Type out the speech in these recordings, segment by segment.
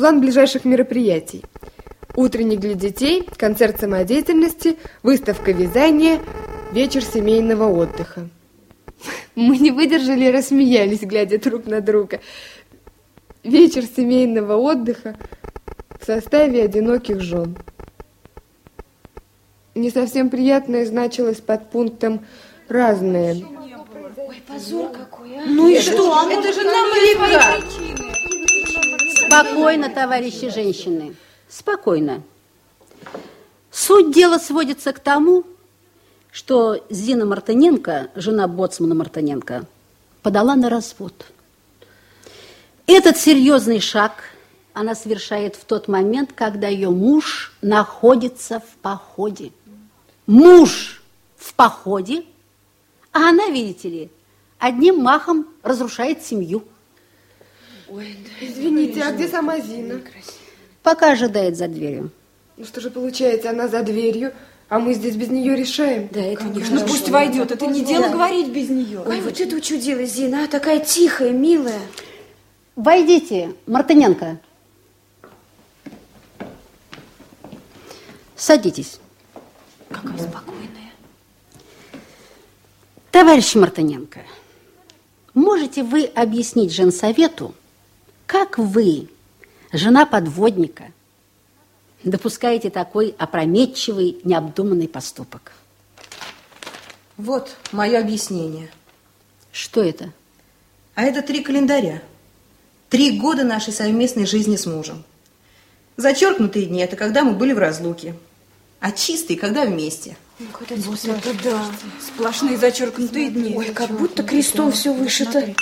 План ближайших мероприятий. Утренник для детей, концерт самодеятельности, выставка вязания, вечер семейного отдыха. Мы не выдержали и рассмеялись, глядя друг на друга. Вечер семейного отдыха в составе одиноких жен. Не совсем приятное значилось под пунктом «разные». Ой, позор какой, а! Ну и что? Это же нам ребят! Спокойно, товарищи женщины, спокойно. Суть дела сводится к тому, что Зина Мартыненко, жена боцмана Мартыненко, подала на развод. Этот серьезный шаг она совершает в тот момент, когда ее муж находится в походе. Муж в походе, а она, видите ли, одним махом разрушает семью. Ой, да Извините, а где сама Зина? Пока ожидает за дверью. Ну что же получается, она за дверью, а мы здесь без нее решаем? Да, это не Ну пусть войдет, это не дело говорить без нее. Ой, вот это учудила Зина, а, такая тихая, милая. Войдите, Мартыненко. Садитесь. Какая спокойная. Товарищ Мартыненко, можете вы объяснить женсовету, как вы, жена подводника, допускаете такой опрометчивый, необдуманный поступок? Вот мое объяснение. Что это? А это три календаря. Три года нашей совместной жизни с мужем. Зачеркнутые дни – это когда мы были в разлуке. А чистые – когда вместе. Вот это да. Сплошные зачеркнутые дни. Ой, как будто крестом все вышито.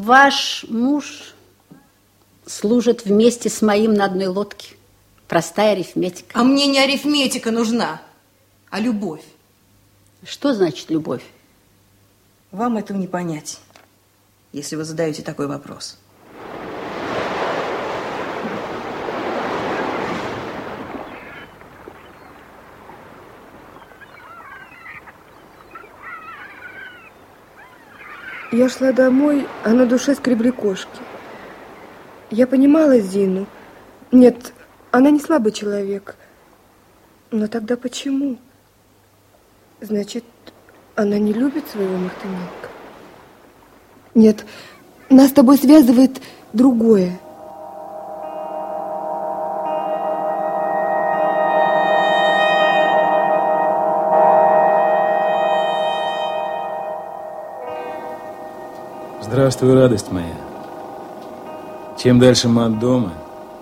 Ваш муж служит вместе с моим на одной лодке. Простая арифметика. А мне не арифметика нужна, а любовь. Что значит любовь? Вам этого не понять, если вы задаете такой вопрос. Я шла домой, а на душе скребли кошки. Я понимала Зину. Нет, она не слабый человек. Но тогда почему? Значит, она не любит своего Мартыненко? Нет, нас с тобой связывает другое. Здравствуй, радость моя. Чем дальше мы от дома,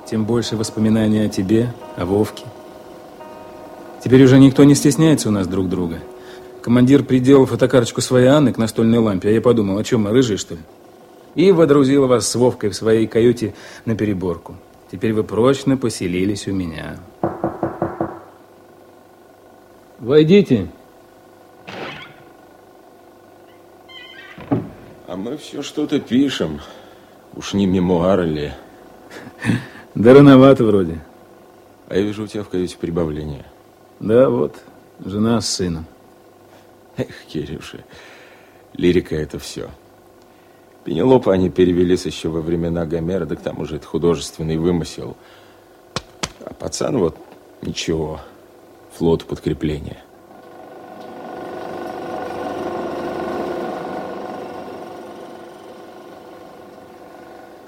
тем больше воспоминаний о тебе, о Вовке. Теперь уже никто не стесняется у нас друг друга. Командир приделал фотокарточку своей Анны к настольной лампе, а я подумал, о чем мы, рыжие, что ли? И водрузил вас с Вовкой в своей каюте на переборку. Теперь вы прочно поселились у меня. Войдите. Мы все что-то пишем. Уж не мемуары ли. Да рановато вроде. А я вижу у тебя в каюте прибавление. Да, вот, жена с сыном. Эх, Кирюша, лирика это все. Пенелопа они перевелись еще во времена Гомера, да к тому же это художественный вымысел. А пацан вот ничего, флот подкрепления.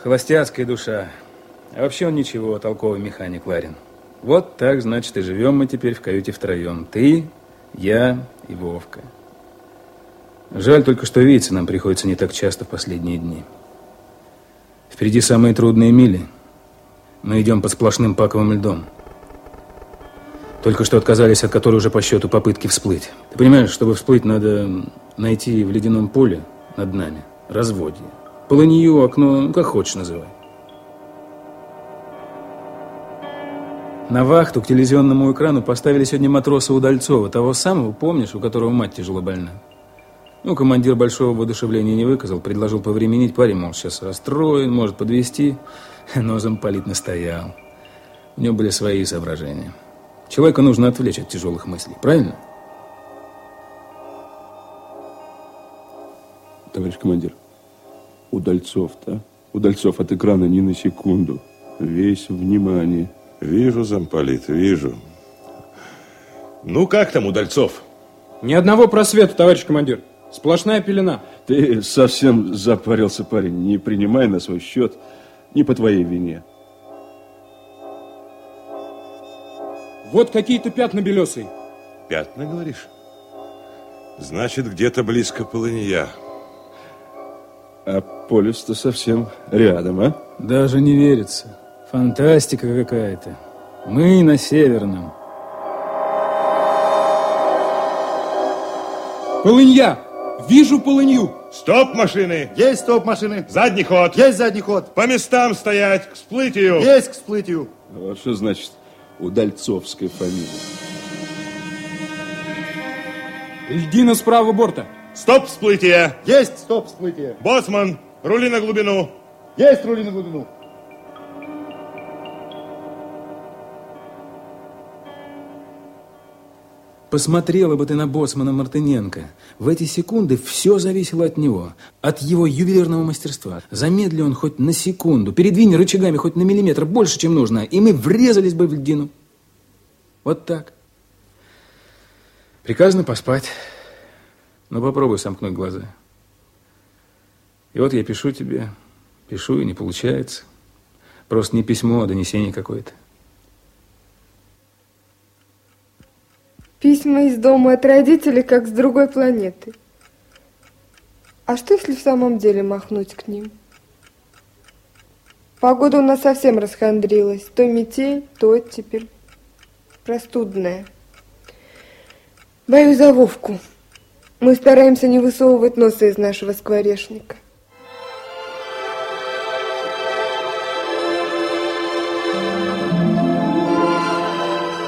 Холостяцкая душа. А вообще он ничего, толковый механик Ларин. Вот так, значит, и живем мы теперь в каюте втроем. Ты, я и Вовка. Жаль только, что видеться нам приходится не так часто в последние дни. Впереди самые трудные мили. Мы идем под сплошным паковым льдом. Только что отказались от которой уже по счету попытки всплыть. Ты понимаешь, чтобы всплыть, надо найти в ледяном поле над нами разводье. Полынью, окно, ну, как хочешь называй. На вахту к телевизионному экрану поставили сегодня матроса Удальцова, того самого, помнишь, у которого мать тяжело больна. Ну, командир большого воодушевления не выказал, предложил повременить. Парень, мол, сейчас расстроен, может подвести, но замполит настоял. У него были свои соображения. Человека нужно отвлечь от тяжелых мыслей, правильно? Товарищ командир, Удальцов-то, Удальцов от экрана ни на секунду. весь внимание. Вижу, замполит, вижу. Ну, как там, Удальцов? Ни одного просвета, товарищ командир. Сплошная пелена. Ты совсем запарился, парень. Не принимай на свой счет, не по твоей вине. Вот какие-то пятна белесые. Пятна, говоришь? Значит, где-то близко полынья. А полюс-то совсем рядом, а? Даже не верится. Фантастика какая-то. Мы на Северном. Полынья! Вижу полынью! Стоп, машины! Есть стоп машины. Задний ход! Есть задний ход. По местам стоять, к всплытию! Есть к всплытию. Вот что значит удальцовская фамилия. Льдина с правого борта. Стоп, всплытие! Есть стоп всплытие. Боцман, рули на глубину! Есть рули на глубину. Посмотрела бы ты на боцмана Мартыненко. В эти секунды все зависело от него, от его ювелирного мастерства. Замедли он хоть на секунду, передвинь рычагами хоть на миллиметр больше, чем нужно, и мы врезались бы в льдину. Вот так. Приказано поспать. Но попробуй сомкнуть глаза. И вот я пишу тебе, пишу, и не получается. Просто не письмо, а донесение какое-то. Письма из дома от родителей, как с другой планеты. А что, если в самом деле махнуть к ним? Погода у нас совсем расхандрилась. То метель, то теперь простудная. Боюсь за Вовку. Мы стараемся не высовывать носа из нашего скворечника.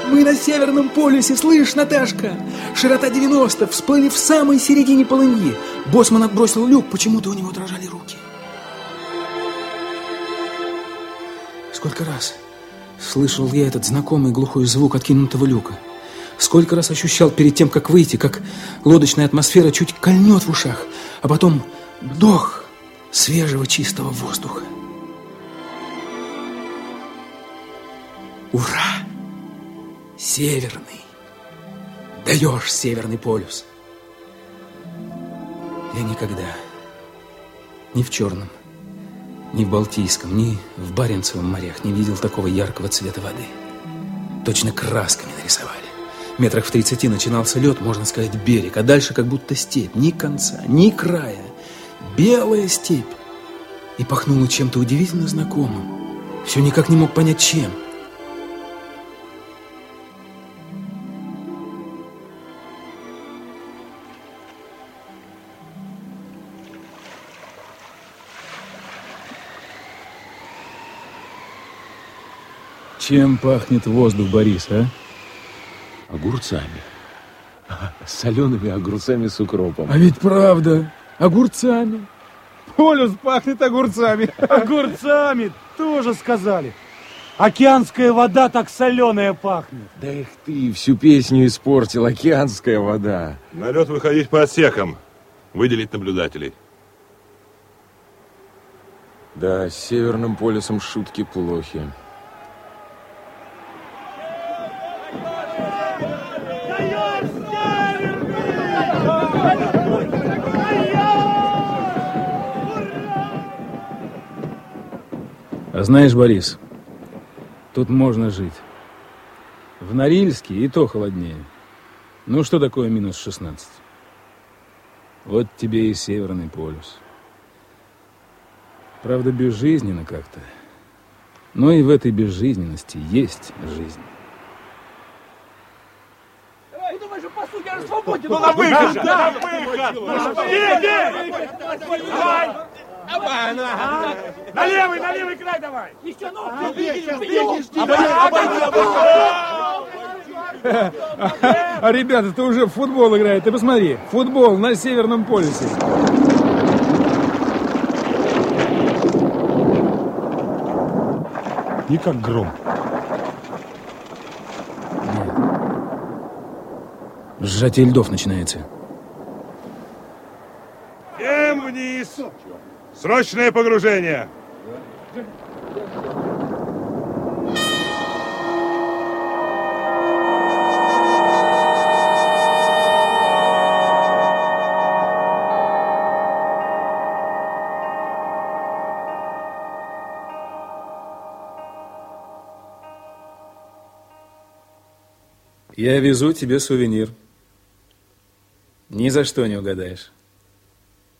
Мы на Северном полюсе, слышь, Наташка? Широта 90, всплыли в самой середине полыньи. Босман отбросил люк, почему-то у него дрожали руки. Сколько раз слышал я этот знакомый глухой звук откинутого люка. Сколько раз ощущал перед тем, как выйти, как лодочная атмосфера чуть кольнет в ушах, а потом вдох свежего чистого воздуха. Ура! Северный. Даешь Северный полюс. Я никогда ни в Черном, ни в Балтийском, ни в Баренцевом морях не видел такого яркого цвета воды. Точно красками нарисовали. Метрах в 30 начинался лед, можно сказать, берег, а дальше как будто степь. Ни конца, ни края. Белая степь. И пахнуло чем-то удивительно знакомым. Все никак не мог понять, чем. Чем пахнет воздух, Борис, а? Огурцами. Солеными огурцами с укропом. А ведь правда, огурцами. Полюс пахнет огурцами. Огурцами, тоже сказали. Океанская вода так соленая пахнет. Да их ты, всю песню испортил, океанская вода. На лед выходить по отсекам, выделить наблюдателей. Да, с Северным полюсом шутки плохи. А знаешь, Борис, тут можно жить. В Норильске и то холоднее. Ну, что такое минус 16? Вот тебе и Северный полюс. Правда, безжизненно как-то. Но и в этой безжизненности есть жизнь. Ну, на выход! На выход! Иди! Давай! Давай, на левый, на левый край давай! Еще ногти! А ребята, ты уже в футбол играет. Ты посмотри, футбол на Северном полюсе. И как гром. Сжатие льдов начинается. Всем вниз! Срочное погружение! Я везу тебе сувенир. Ни за что не угадаешь.